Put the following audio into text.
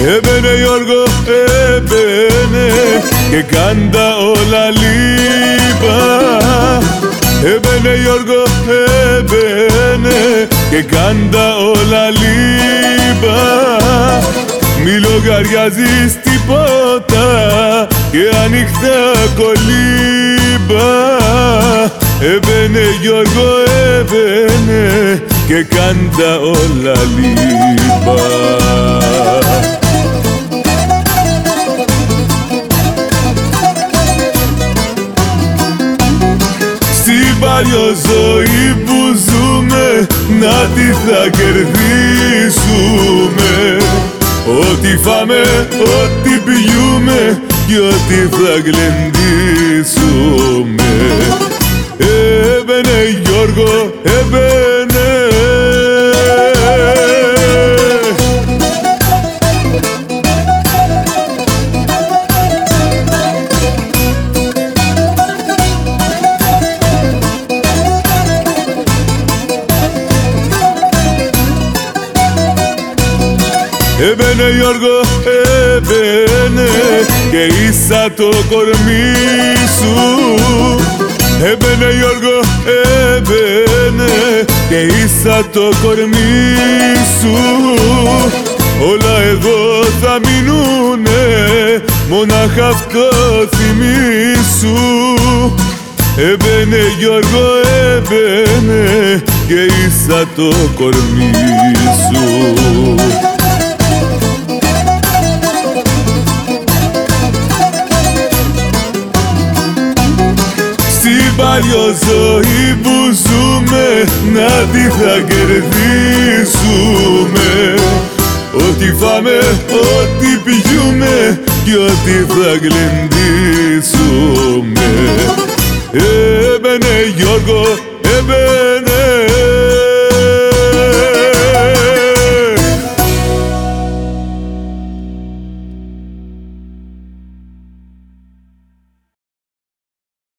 Έμπαινε Γιώργο, έμπαινε και κάντα όλα λίπα Έμπαινε Γιώργο, έμπαινε και κάντα όλα λίπα Μη λογαριάζεις τίποτα και ανοιχτά κολύμπα. Έμπαινε Γιώργο, έμπαινε και κάντα όλα λίπα παλιό ζωή που ζούμε να τι θα κερδίσουμε. Ό,τι φάμε, ό,τι πιούμε και ό,τι θα γλεντήσουμε. Έμπαινε Γιώργο, έμπαινε Έμπαινε Γιώργο, έμπαινε και ίσα το κορμί σου Έμπαινε Γιώργο, έμπαινε και ίσα το κορμί σου Όλα εδώ θα μείνουνε, μονάχα αυτό θυμίσου Έμπαινε Γιώργο, έμπαινε και ίσα το κορμί σου παλιό ζωή που ζούμε να τι θα κερδίσουμε. Ό,τι φάμε, ό,τι πιούμε και ό,τι θα γλεντήσουμε. Έμπαινε Γιώργο, έμπαινε